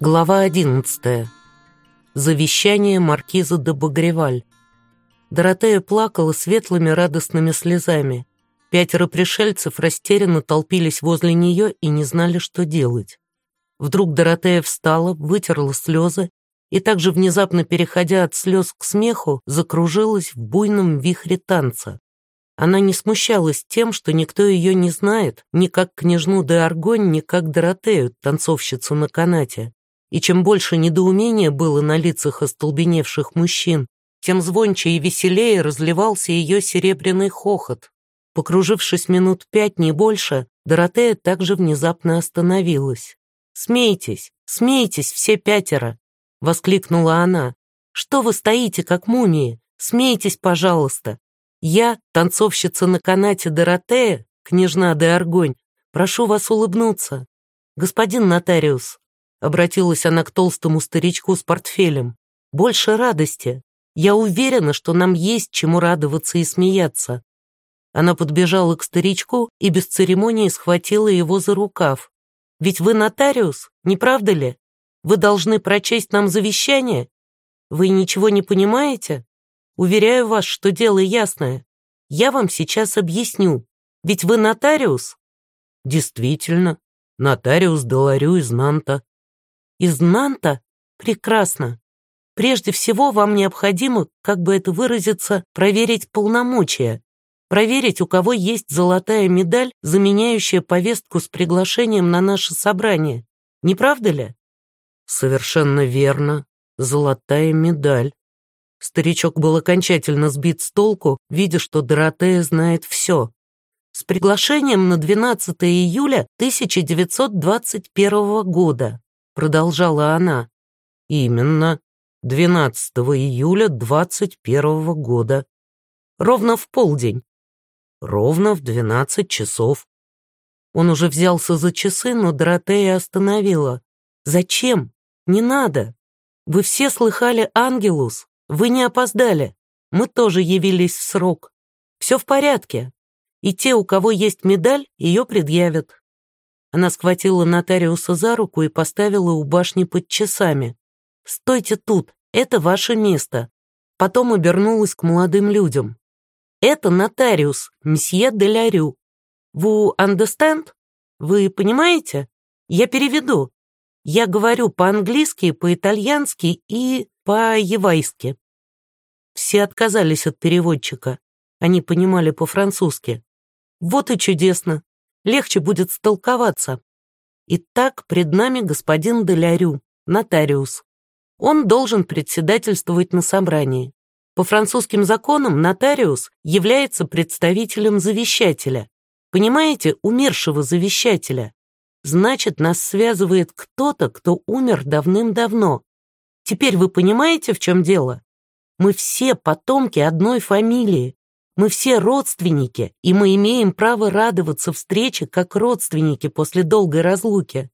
Глава 11. Завещание маркиза де Багреваль. Доротея плакала светлыми радостными слезами. Пятеро пришельцев растерянно толпились возле нее и не знали, что делать. Вдруг Доротея встала, вытерла слезы и также внезапно переходя от слез к смеху, закружилась в буйном вихре танца. Она не смущалась тем, что никто ее не знает, ни как княжну де Аргонь, ни как Доротею, танцовщицу на канате. И чем больше недоумения было на лицах остолбеневших мужчин, тем звонче и веселее разливался ее серебряный хохот. Покружившись минут пять, не больше, Доротея также внезапно остановилась. «Смейтесь, смейтесь, все пятеро!» — воскликнула она. «Что вы стоите, как мумии? Смейтесь, пожалуйста! Я, танцовщица на канате Доротея, княжна де Аргонь, прошу вас улыбнуться. Господин нотариус, Обратилась она к толстому старичку с портфелем. «Больше радости. Я уверена, что нам есть чему радоваться и смеяться». Она подбежала к старичку и без церемонии схватила его за рукав. «Ведь вы нотариус, не правда ли? Вы должны прочесть нам завещание. Вы ничего не понимаете? Уверяю вас, что дело ясное. Я вам сейчас объясню. Ведь вы нотариус?» «Действительно, нотариус Доларю из Нанта», из Нанта? Прекрасно. Прежде всего вам необходимо, как бы это выразиться, проверить полномочия. Проверить, у кого есть золотая медаль, заменяющая повестку с приглашением на наше собрание. Не правда ли? Совершенно верно. Золотая медаль. Старичок был окончательно сбит с толку, видя, что Доротея знает все. С приглашением на 12 июля 1921 года продолжала она. Именно, 12 июля 21 года. Ровно в полдень. Ровно в 12 часов. Он уже взялся за часы, но Доротея остановила. «Зачем? Не надо. Вы все слыхали Ангелус. Вы не опоздали. Мы тоже явились в срок. Все в порядке. И те, у кого есть медаль, ее предъявят. Она схватила нотариуса за руку и поставила у башни под часами. «Стойте тут, это ваше место». Потом обернулась к молодым людям. «Это нотариус, месье Делярю. Вы understand? Вы понимаете? Я переведу. Я говорю по-английски, по-итальянски и по-евайски». Все отказались от переводчика. Они понимали по-французски. Вот и чудесно легче будет столковаться. Итак, пред нами господин Делярю, нотариус. Он должен председательствовать на собрании. По французским законам нотариус является представителем завещателя. Понимаете, умершего завещателя. Значит, нас связывает кто-то, кто умер давным-давно. Теперь вы понимаете, в чем дело? Мы все потомки одной фамилии. Мы все родственники, и мы имеем право радоваться встрече как родственники после долгой разлуки.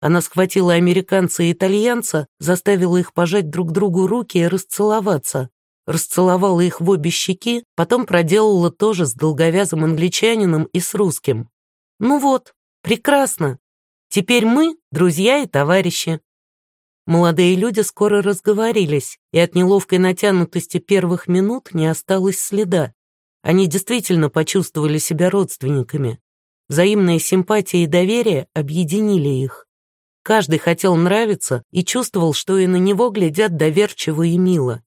Она схватила американца и итальянца, заставила их пожать друг другу руки и расцеловаться. Расцеловала их в обе щеки, потом проделала тоже с долговязым англичанином и с русским. Ну вот, прекрасно. Теперь мы друзья и товарищи. Молодые люди скоро разговорились, и от неловкой натянутости первых минут не осталось следа. Они действительно почувствовали себя родственниками. Взаимная симпатия и доверие объединили их. Каждый хотел нравиться и чувствовал, что и на него глядят доверчиво и мило.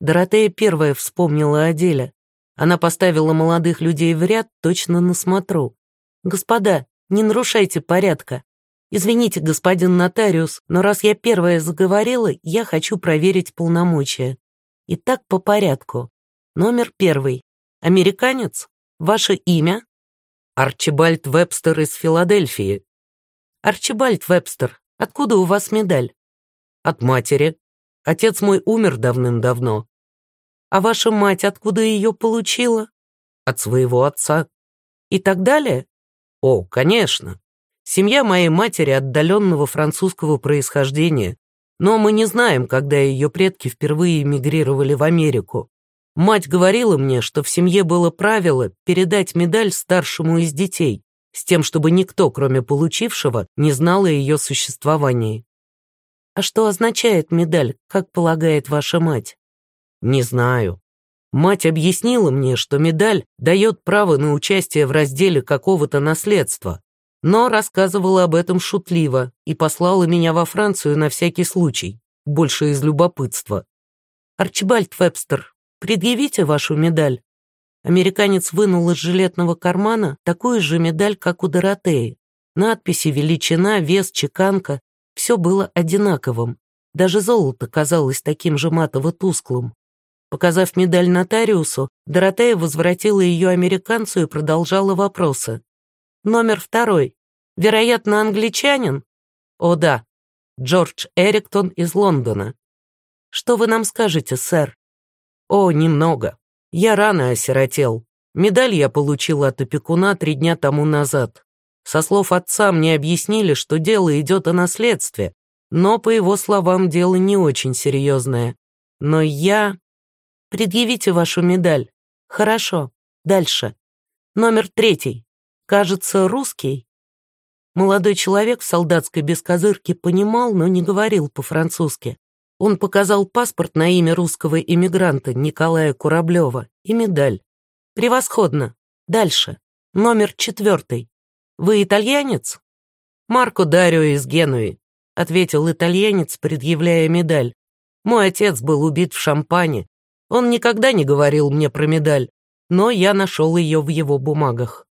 Доротея первая вспомнила о деле. Она поставила молодых людей в ряд точно на смотру. «Господа, не нарушайте порядка. Извините, господин нотариус, но раз я первая заговорила, я хочу проверить полномочия. Итак, по порядку. Номер первый. Американец? Ваше имя? Арчибальд Вебстер из Филадельфии. Арчибальд Вебстер, откуда у вас медаль? От матери. Отец мой умер давным-давно. А ваша мать откуда ее получила? От своего отца. И так далее? О, конечно. Семья моей матери отдаленного французского происхождения, но мы не знаем, когда ее предки впервые эмигрировали в Америку. Мать говорила мне, что в семье было правило передать медаль старшему из детей, с тем, чтобы никто, кроме получившего, не знал о ее существовании. А что означает медаль, как полагает ваша мать? Не знаю. Мать объяснила мне, что медаль дает право на участие в разделе какого-то наследства, но рассказывала об этом шутливо и послала меня во Францию на всякий случай, больше из любопытства. «Арчибальд Вебстер, предъявите вашу медаль». Американец вынул из жилетного кармана такую же медаль, как у Доротеи. Надписи, величина, вес, чеканка — все было одинаковым. Даже золото казалось таким же матово-тусклым. Показав медаль нотариусу, Доротея возвратила ее американцу и продолжала вопросы. Номер второй. Вероятно, англичанин? О, да. Джордж Эриктон из Лондона. Что вы нам скажете, сэр? О, немного. Я рано осиротел. Медаль я получил от опекуна три дня тому назад. Со слов отца мне объяснили, что дело идет о наследстве, но, по его словам, дело не очень серьезное. Но я... Предъявите вашу медаль. Хорошо. Дальше. Номер третий. Кажется, русский. Молодой человек в солдатской бескозырке понимал, но не говорил по-французски. Он показал паспорт на имя русского иммигранта Николая Кураблева и медаль. Превосходно. Дальше. Номер четвертый. Вы итальянец? Марко Дарио из Генуи, ответил итальянец, предъявляя медаль. Мой отец был убит в Шампане. Он никогда не говорил мне про медаль, но я нашел ее в его бумагах.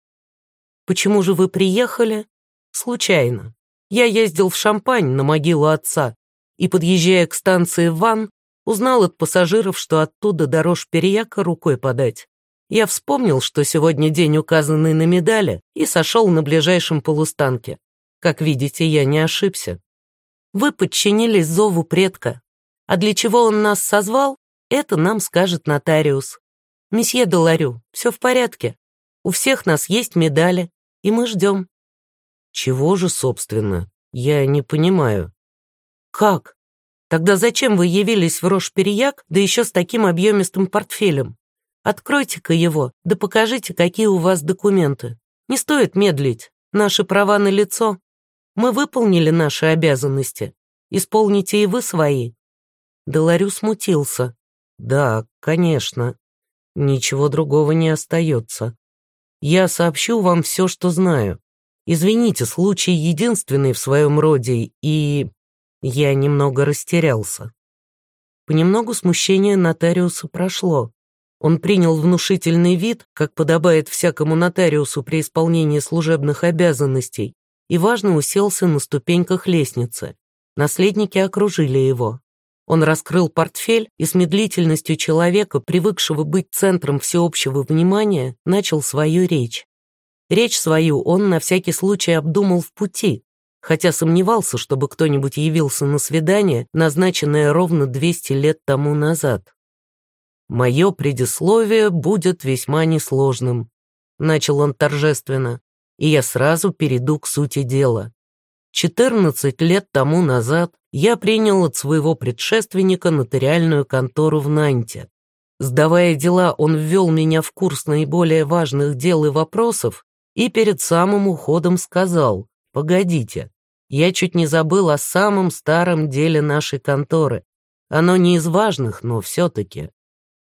Почему же вы приехали? Случайно. Я ездил в Шампань на могилу отца и, подъезжая к станции Ван, узнал от пассажиров, что оттуда дорож Переяка рукой подать. Я вспомнил, что сегодня день, указанный на медали, и сошел на ближайшем полустанке. Как видите, я не ошибся. Вы подчинились зову предка. А для чего он нас созвал, это нам скажет нотариус. Месье Доларю, все в порядке. У всех нас есть медали, и мы ждем». «Чего же, собственно? Я не понимаю». «Как? Тогда зачем вы явились в Рош-Перияк, да еще с таким объемистым портфелем? Откройте-ка его, да покажите, какие у вас документы. Не стоит медлить, наши права на лицо. Мы выполнили наши обязанности. Исполните и вы свои». Деларю смутился. «Да, конечно. Ничего другого не остается. Я сообщу вам все, что знаю. Извините, случай единственный в своем роде, и... Я немного растерялся. Понемногу смущение нотариуса прошло. Он принял внушительный вид, как подобает всякому нотариусу при исполнении служебных обязанностей, и важно уселся на ступеньках лестницы. Наследники окружили его. Он раскрыл портфель и с медлительностью человека, привыкшего быть центром всеобщего внимания, начал свою речь. Речь свою он на всякий случай обдумал в пути, хотя сомневался, чтобы кто-нибудь явился на свидание, назначенное ровно 200 лет тому назад. «Мое предисловие будет весьма несложным», — начал он торжественно, и я сразу перейду к сути дела. 14 лет тому назад я принял от своего предшественника нотариальную контору в Нанте. Сдавая дела, он ввел меня в курс наиболее важных дел и вопросов и перед самым уходом сказал «Погодите, я чуть не забыл о самом старом деле нашей конторы. Оно не из важных, но все-таки.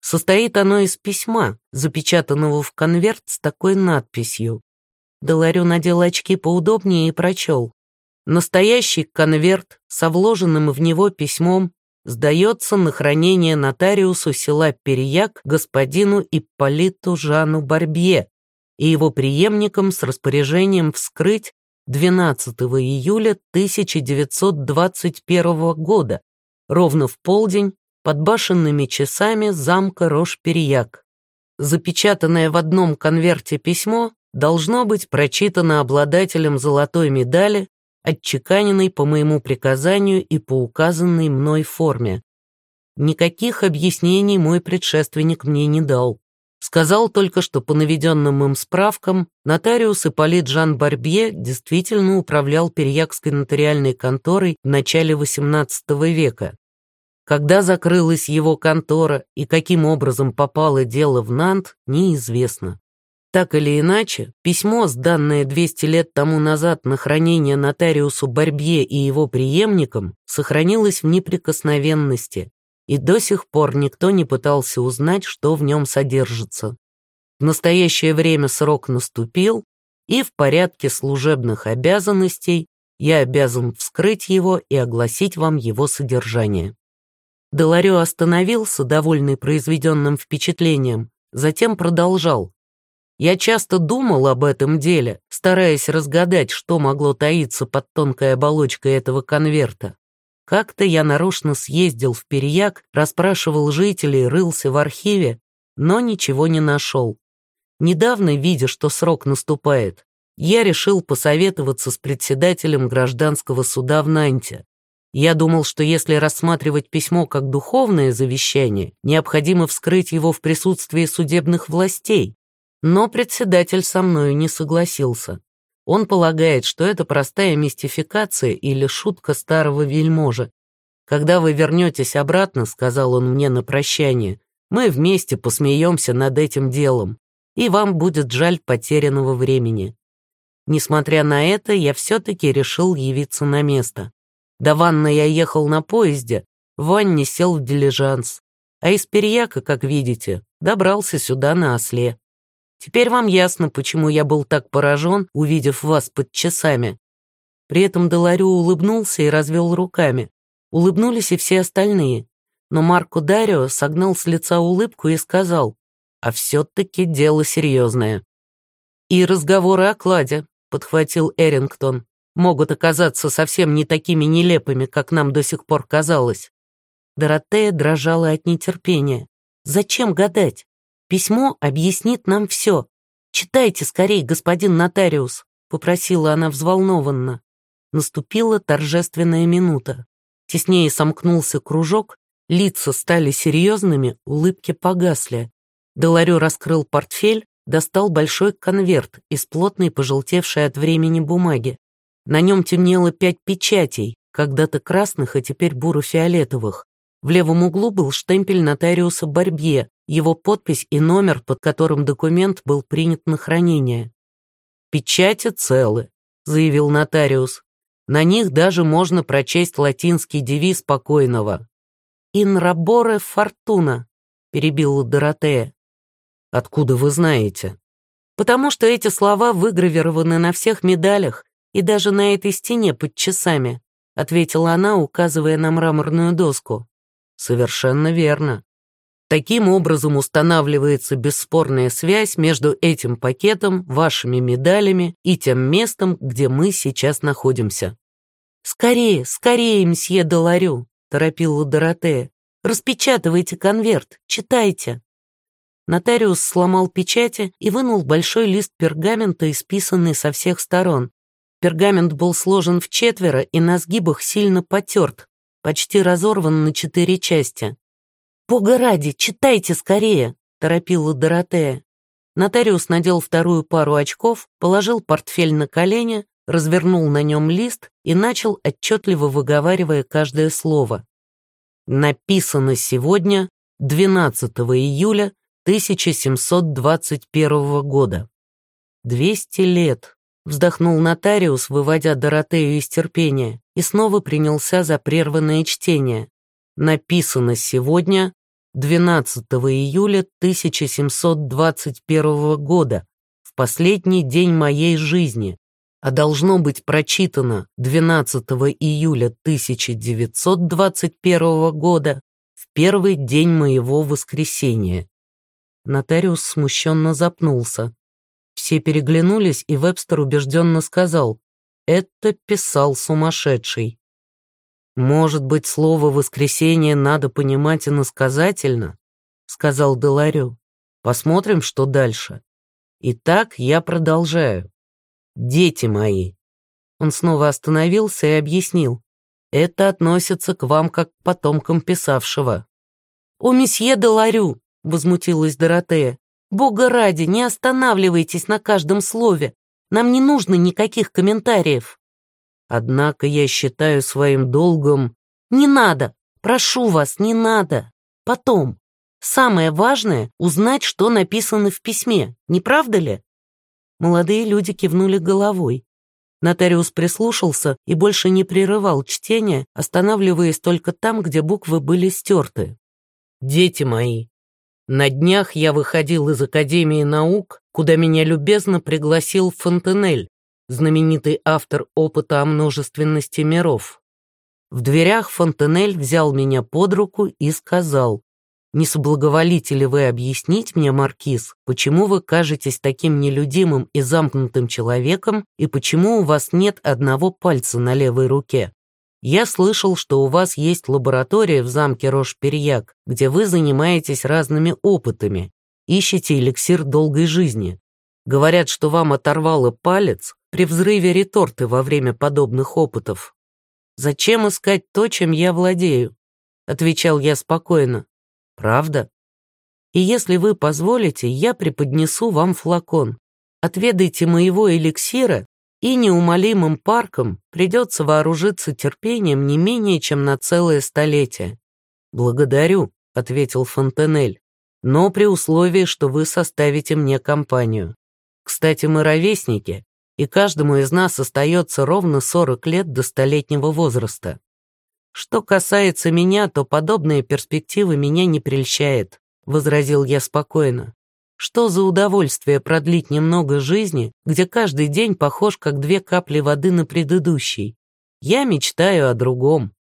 Состоит оно из письма, запечатанного в конверт с такой надписью. Деларю надел очки поудобнее и прочел. Настоящий конверт со вложенным в него письмом сдается на хранение нотариусу села Переяк господину Ипполиту Жану Барбье и его преемникам с распоряжением вскрыть 12 июля 1921 года, ровно в полдень, под башенными часами замка Рош-Переяк. Запечатанное в одном конверте письмо должно быть прочитано обладателем золотой медали отчеканенный по моему приказанию и по указанной мной форме. Никаких объяснений мой предшественник мне не дал. Сказал только, что по наведенным им справкам нотариус Ипполит Жан Барбье действительно управлял Перьякской нотариальной конторой в начале XVIII века. Когда закрылась его контора и каким образом попало дело в Нант, неизвестно. Так или иначе, письмо, сданное 200 лет тому назад на хранение нотариусу Барбье и его преемникам, сохранилось в неприкосновенности, и до сих пор никто не пытался узнать, что в нем содержится. В настоящее время срок наступил, и в порядке служебных обязанностей я обязан вскрыть его и огласить вам его содержание. Деларио остановился, довольный произведенным впечатлением, затем продолжал. Я часто думал об этом деле, стараясь разгадать, что могло таиться под тонкой оболочкой этого конверта. Как-то я нарочно съездил в Перьяк, расспрашивал жителей, рылся в архиве, но ничего не нашел. Недавно, видя, что срок наступает, я решил посоветоваться с председателем гражданского суда в Нанте. Я думал, что если рассматривать письмо как духовное завещание, необходимо вскрыть его в присутствии судебных властей, но председатель со мною не согласился. Он полагает, что это простая мистификация или шутка старого вельможа. «Когда вы вернетесь обратно», — сказал он мне на прощание, «мы вместе посмеемся над этим делом, и вам будет жаль потерянного времени». Несмотря на это, я все-таки решил явиться на место. До ванны я ехал на поезде, в ванне сел в дилижанс, а из Перьяка, как видите, добрался сюда на осле. Теперь вам ясно, почему я был так поражен, увидев вас под часами». При этом Деларю улыбнулся и развел руками. Улыбнулись и все остальные. Но Марко Дарио согнал с лица улыбку и сказал, «А все-таки дело серьезное». «И разговоры о кладе», — подхватил Эрингтон, «могут оказаться совсем не такими нелепыми, как нам до сих пор казалось». Доротея дрожала от нетерпения. «Зачем гадать? Письмо объяснит нам все. Читайте скорей, господин нотариус», — попросила она взволнованно. Наступила торжественная минута. Теснее сомкнулся кружок, лица стали серьезными, улыбки погасли. Деларио раскрыл портфель, достал большой конверт из плотной, пожелтевшей от времени бумаги. На нем темнело пять печатей, когда-то красных, а теперь буро-фиолетовых. В левом углу был штемпель нотариуса Барбье, его подпись и номер, под которым документ был принят на хранение. «Печати целы», — заявил нотариус. «На них даже можно прочесть латинский девиз покойного». «In rabore fortuna», — перебила Доротея. «Откуда вы знаете?» «Потому что эти слова выгравированы на всех медалях и даже на этой стене под часами», — ответила она, указывая на мраморную доску. «Совершенно верно. Таким образом устанавливается бесспорная связь между этим пакетом, вашими медалями и тем местом, где мы сейчас находимся. «Скорее, скорее, мсье Доларю», — торопила Доротея. «Распечатывайте конверт, читайте». Нотариус сломал печати и вынул большой лист пергамента, исписанный со всех сторон. Пергамент был сложен в четверо и на сгибах сильно потерт, почти разорван на четыре части. «Бога ради, читайте скорее!» — торопила Доротея. Нотариус надел вторую пару очков, положил портфель на колени, развернул на нем лист и начал, отчетливо выговаривая каждое слово. Написано сегодня, 12 июля 1721 года. «Двести лет», — вздохнул нотариус, выводя Доротею из терпения, и снова принялся за прерванное чтение. Написано сегодня, 12 июля 1721 года, в последний день моей жизни, а должно быть прочитано 12 июля 1921 года, в первый день моего воскресения. Нотариус смущенно запнулся. Все переглянулись, и Вебстер убежденно сказал, «Это писал сумасшедший». «Может быть, слово «воскресенье» надо понимать иносказательно?» — сказал Деларю. «Посмотрим, что дальше. Итак, я продолжаю. Дети мои». Он снова остановился и объяснил. «Это относится к вам как к потомкам писавшего». «О, месье Деларю!» — возмутилась Доротея. «Бога ради, не останавливайтесь на каждом слове. Нам не нужно никаких комментариев». Однако я считаю своим долгом... Не надо! Прошу вас, не надо! Потом. Самое важное — узнать, что написано в письме, не правда ли? Молодые люди кивнули головой. Нотариус прислушался и больше не прерывал чтение, останавливаясь только там, где буквы были стерты. «Дети мои, на днях я выходил из Академии наук, куда меня любезно пригласил Фонтенель, знаменитый автор опыта о множественности миров. В дверях Фонтенель взял меня под руку и сказал, «Не соблаговолите ли вы объяснить мне, Маркиз, почему вы кажетесь таким нелюдимым и замкнутым человеком и почему у вас нет одного пальца на левой руке? Я слышал, что у вас есть лаборатория в замке Рош-Перьяк, где вы занимаетесь разными опытами, ищете эликсир долгой жизни. Говорят, что вам оторвало палец при взрыве реторты во время подобных опытов. Зачем искать то, чем я владею? Отвечал я спокойно. Правда? И если вы позволите, я преподнесу вам флакон. Отведайте моего эликсира, и неумолимым парком придется вооружиться терпением не менее чем на целое столетие. «Благодарю», — ответил Фонтенель, «но при условии, что вы составите мне компанию. Кстати, мы ровесники, и каждому из нас остается ровно 40 лет до столетнего возраста. «Что касается меня, то подобные перспективы меня не прельщает», — возразил я спокойно. «Что за удовольствие продлить немного жизни, где каждый день похож, как две капли воды на предыдущий? Я мечтаю о другом.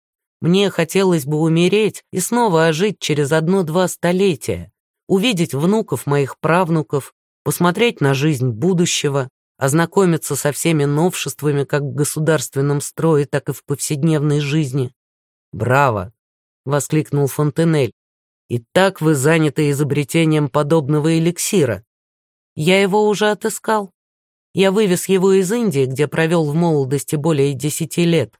Мне хотелось бы умереть и снова ожить через одно-два столетия, увидеть внуков моих правнуков, посмотреть на жизнь будущего, ознакомиться со всеми новшествами как в государственном строе, так и в повседневной жизни, «Браво!» — воскликнул Фонтенель. «И так вы заняты изобретением подобного эликсира. Я его уже отыскал. Я вывез его из Индии, где провел в молодости более десяти лет.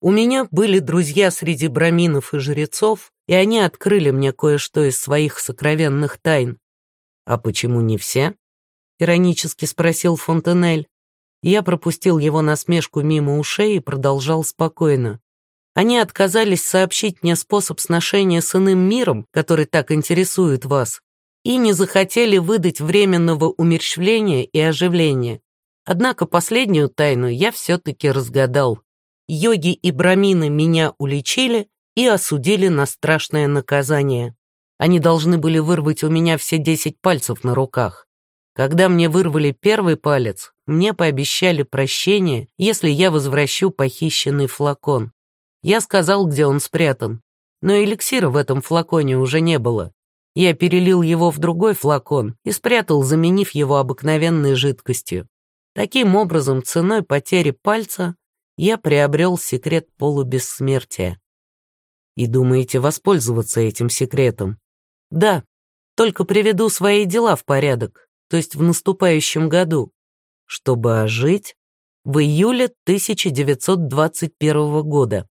У меня были друзья среди браминов и жрецов, и они открыли мне кое-что из своих сокровенных тайн. «А почему не все?» — иронически спросил Фонтенель. Я пропустил его насмешку мимо ушей и продолжал спокойно. Они отказались сообщить мне способ сношения с иным миром, который так интересует вас, и не захотели выдать временного умерщвления и оживления. Однако последнюю тайну я все-таки разгадал. Йоги и брамины меня уличили и осудили на страшное наказание. Они должны были вырвать у меня все десять пальцев на руках. Когда мне вырвали первый палец, мне пообещали прощение, если я возвращу похищенный флакон. Я сказал, где он спрятан, но эликсира в этом флаконе уже не было. Я перелил его в другой флакон и спрятал, заменив его обыкновенной жидкостью. Таким образом, ценой потери пальца я приобрел секрет полубессмертия. И думаете воспользоваться этим секретом? Да, только приведу свои дела в порядок, то есть в наступающем году, чтобы ожить в июле 1921 года.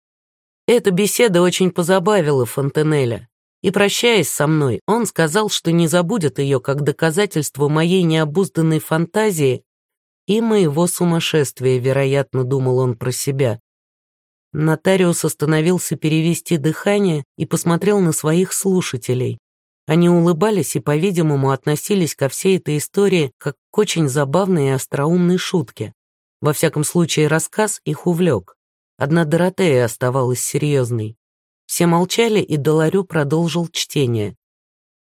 Эта беседа очень позабавила Фонтенеля. И, прощаясь со мной, он сказал, что не забудет ее как доказательство моей необузданной фантазии и моего сумасшествия, вероятно, думал он про себя. Нотариус остановился перевести дыхание и посмотрел на своих слушателей. Они улыбались и, по-видимому, относились ко всей этой истории как к очень забавной и остроумной шутке. Во всяком случае, рассказ их увлек. Одна Доротея оставалась серьезной. Все молчали, и Доларю продолжил чтение.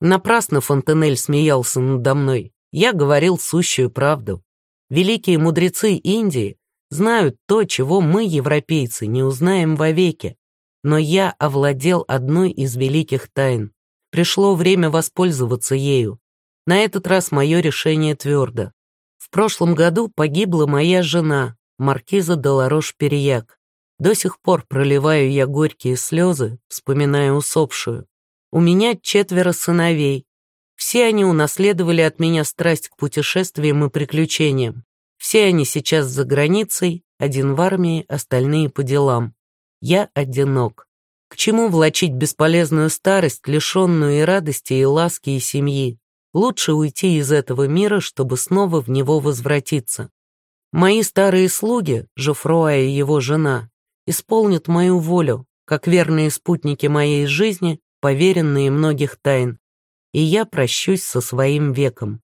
Напрасно Фонтенель смеялся надо мной. Я говорил сущую правду. Великие мудрецы Индии знают то, чего мы, европейцы, не узнаем вовеки. Но я овладел одной из великих тайн. Пришло время воспользоваться ею. На этот раз мое решение твердо. В прошлом году погибла моя жена, маркиза Доларош-Перияк. До сих пор проливаю я горькие слезы, вспоминая усопшую. У меня четверо сыновей. Все они унаследовали от меня страсть к путешествиям и приключениям. Все они сейчас за границей, один в армии, остальные по делам. Я одинок. К чему влачить бесполезную старость, лишенную и радости, и ласки, и семьи? Лучше уйти из этого мира, чтобы снова в него возвратиться. Мои старые слуги, Жофруа и его жена, исполнят мою волю, как верные спутники моей жизни, поверенные многих тайн, и я прощусь со своим веком.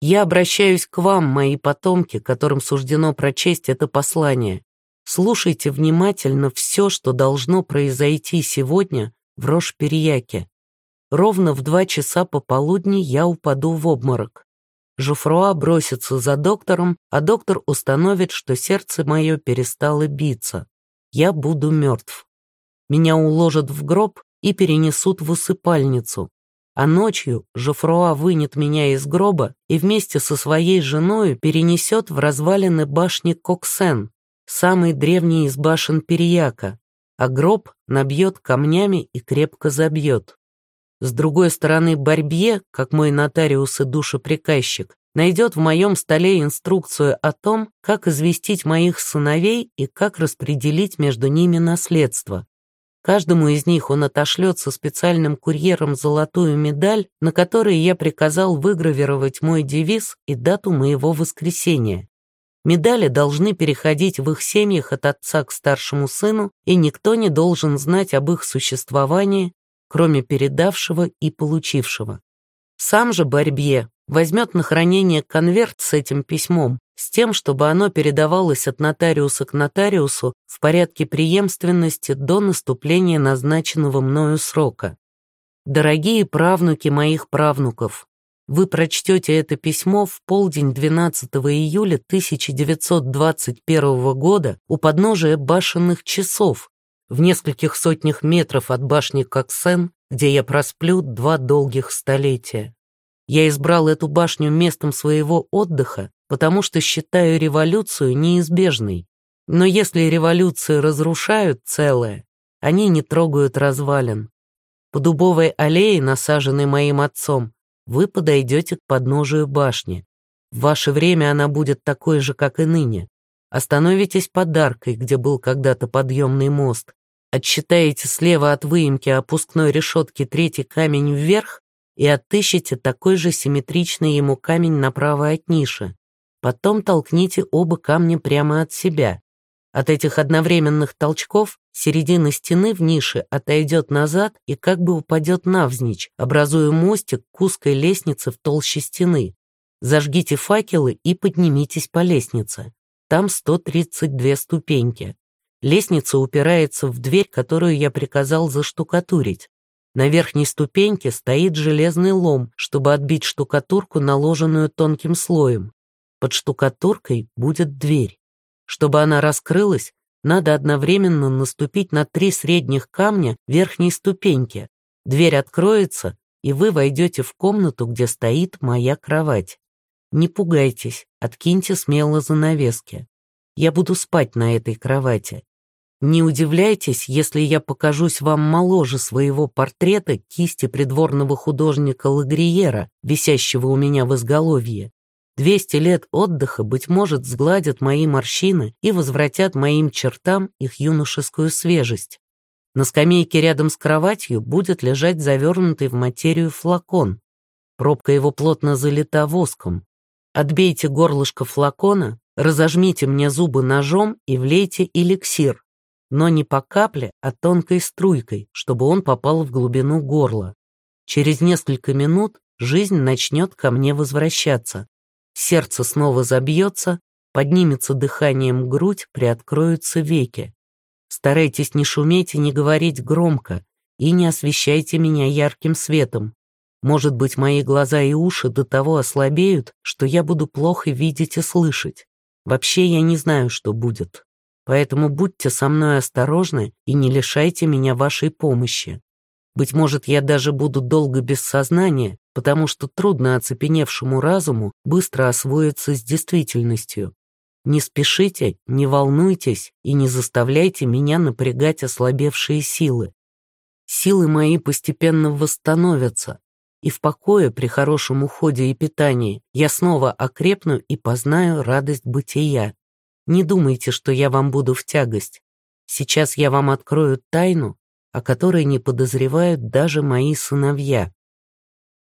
Я обращаюсь к вам, мои потомки, которым суждено прочесть это послание. Слушайте внимательно все, что должно произойти сегодня в Рош-Перияке. Ровно в два часа пополудни я упаду в обморок. Жуфруа бросится за доктором, а доктор установит, что сердце мое перестало биться. Я буду мертв. Меня уложат в гроб и перенесут в усыпальницу. А ночью Жофруа вынет меня из гроба и вместе со своей женой перенесет в развалины башни Коксен, самый древний из башен Перияка, а гроб набьет камнями и крепко забьет. С другой стороны, Барбье, как мой нотариус и душеприказчик, найдет в моем столе инструкцию о том, как известить моих сыновей и как распределить между ними наследство. Каждому из них он отошлет со специальным курьером золотую медаль, на которой я приказал выгравировать мой девиз и дату моего воскресения. Медали должны переходить в их семьях от отца к старшему сыну, и никто не должен знать об их существовании, кроме передавшего и получившего. Сам же Барбье возьмет на хранение конверт с этим письмом, с тем, чтобы оно передавалось от нотариуса к нотариусу в порядке преемственности до наступления назначенного мною срока. Дорогие правнуки моих правнуков, вы прочтете это письмо в полдень 12 июля 1921 года у подножия башенных часов, в нескольких сотнях метров от башни Коксен, где я просплю два долгих столетия. Я избрал эту башню местом своего отдыха, потому что считаю революцию неизбежной. Но если революции разрушают целое, они не трогают развалин. По дубовой аллее, насаженной моим отцом, вы подойдете к подножию башни. В ваше время она будет такой же, как и ныне. Остановитесь под аркой, где был когда-то подъемный мост. Отсчитаете слева от выемки опускной решетки третий камень вверх и отыщите такой же симметричный ему камень направо от ниши. Потом толкните оба камня прямо от себя. От этих одновременных толчков середина стены в нише отойдет назад и как бы упадет навзничь, образуя мостик к узкой лестнице в толще стены. Зажгите факелы и поднимитесь по лестнице. Там 132 ступеньки. Лестница упирается в дверь, которую я приказал заштукатурить. На верхней ступеньке стоит железный лом, чтобы отбить штукатурку, наложенную тонким слоем. Под штукатуркой будет дверь. Чтобы она раскрылась, надо одновременно наступить на три средних камня верхней ступеньки. Дверь откроется, и вы войдете в комнату, где стоит моя кровать. Не пугайтесь, откиньте смело занавески. Я буду спать на этой кровати. Не удивляйтесь, если я покажусь вам моложе своего портрета кисти придворного художника Лагриера, висящего у меня в изголовье. Двести лет отдыха, быть может, сгладят мои морщины и возвратят моим чертам их юношескую свежесть. На скамейке рядом с кроватью будет лежать завернутый в материю флакон. Пробка его плотно залита воском. Отбейте горлышко флакона, разожмите мне зубы ножом и влейте эликсир, но не по капле, а тонкой струйкой, чтобы он попал в глубину горла. Через несколько минут жизнь начнет ко мне возвращаться. Сердце снова забьется, поднимется дыханием грудь, приоткроются веки. Старайтесь не шуметь и не говорить громко, и не освещайте меня ярким светом. Может быть, мои глаза и уши до того ослабеют, что я буду плохо видеть и слышать. Вообще я не знаю, что будет. Поэтому будьте со мной осторожны и не лишайте меня вашей помощи. Быть может, я даже буду долго без сознания, потому что трудно оцепеневшему разуму быстро освоиться с действительностью. Не спешите, не волнуйтесь и не заставляйте меня напрягать ослабевшие силы. Силы мои постепенно восстановятся, и в покое при хорошем уходе и питании я снова окрепну и познаю радость бытия. Не думайте, что я вам буду в тягость. Сейчас я вам открою тайну, о которой не подозревают даже мои сыновья.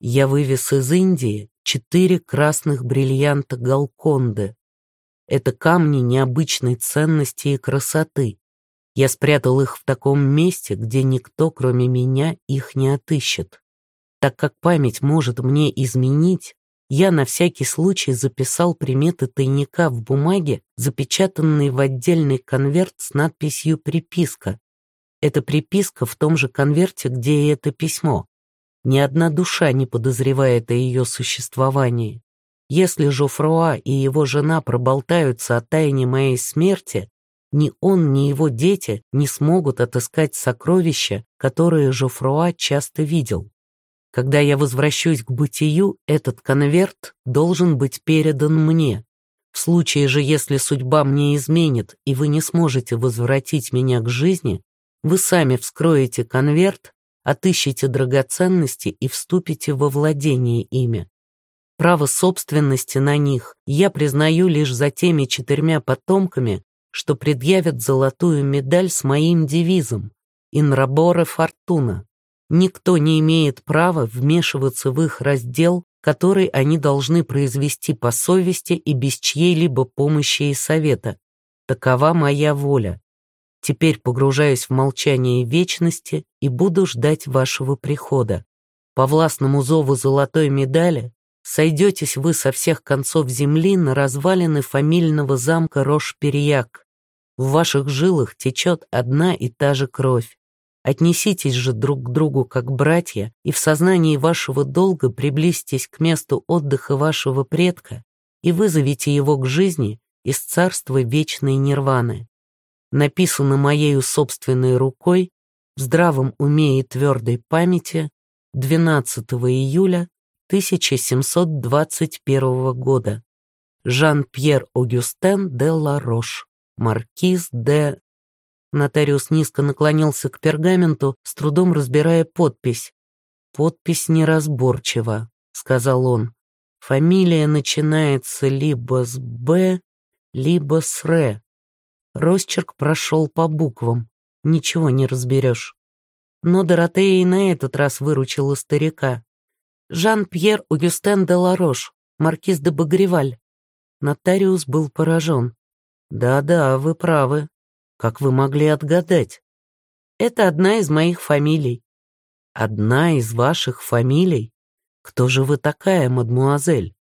Я вывез из Индии четыре красных бриллианта Галконды. Это камни необычной ценности и красоты. Я спрятал их в таком месте, где никто, кроме меня, их не отыщет. Так как память может мне изменить, я на всякий случай записал приметы тайника в бумаге, запечатанной в отдельный конверт с надписью «Приписка». Это приписка в том же конверте, где и это письмо. Ни одна душа не подозревает о ее существовании. Если Жофруа и его жена проболтаются о тайне моей смерти, ни он, ни его дети не смогут отыскать сокровища, которые Жофруа часто видел. Когда я возвращусь к бытию, этот конверт должен быть передан мне. В случае же, если судьба мне изменит, и вы не сможете возвратить меня к жизни, вы сами вскроете конверт, отыщите драгоценности и вступите во владение ими. Право собственности на них я признаю лишь за теми четырьмя потомками, что предъявят золотую медаль с моим девизом «Инраборе фортуна». Никто не имеет права вмешиваться в их раздел, который они должны произвести по совести и без чьей-либо помощи и совета. Такова моя воля. Теперь погружаюсь в молчание вечности и буду ждать вашего прихода. По властному зову золотой медали сойдетесь вы со всех концов земли на развалины фамильного замка Рош-Перьяк. В ваших жилах течет одна и та же кровь. Отнеситесь же друг к другу как братья, и в сознании вашего долга приблизьтесь к месту отдыха вашего предка и вызовите его к жизни из царства вечной нирваны. Написано моею собственной рукой в здравом уме и твердой памяти 12 июля 1721 года. Жан-Пьер Огюстен де Ларош, маркиз де Нотариус низко наклонился к пергаменту, с трудом разбирая подпись. «Подпись неразборчива», — сказал он. «Фамилия начинается либо с «Б», либо с «Р». Росчерк прошел по буквам. Ничего не разберешь. Но Доротея и на этот раз выручила старика. Жан-Пьер Огюстен де Ларош, маркиз де Багреваль. Нотариус был поражен. «Да-да, вы правы. Как вы могли отгадать? Это одна из моих фамилий. Одна из ваших фамилий? Кто же вы такая, мадмуазель?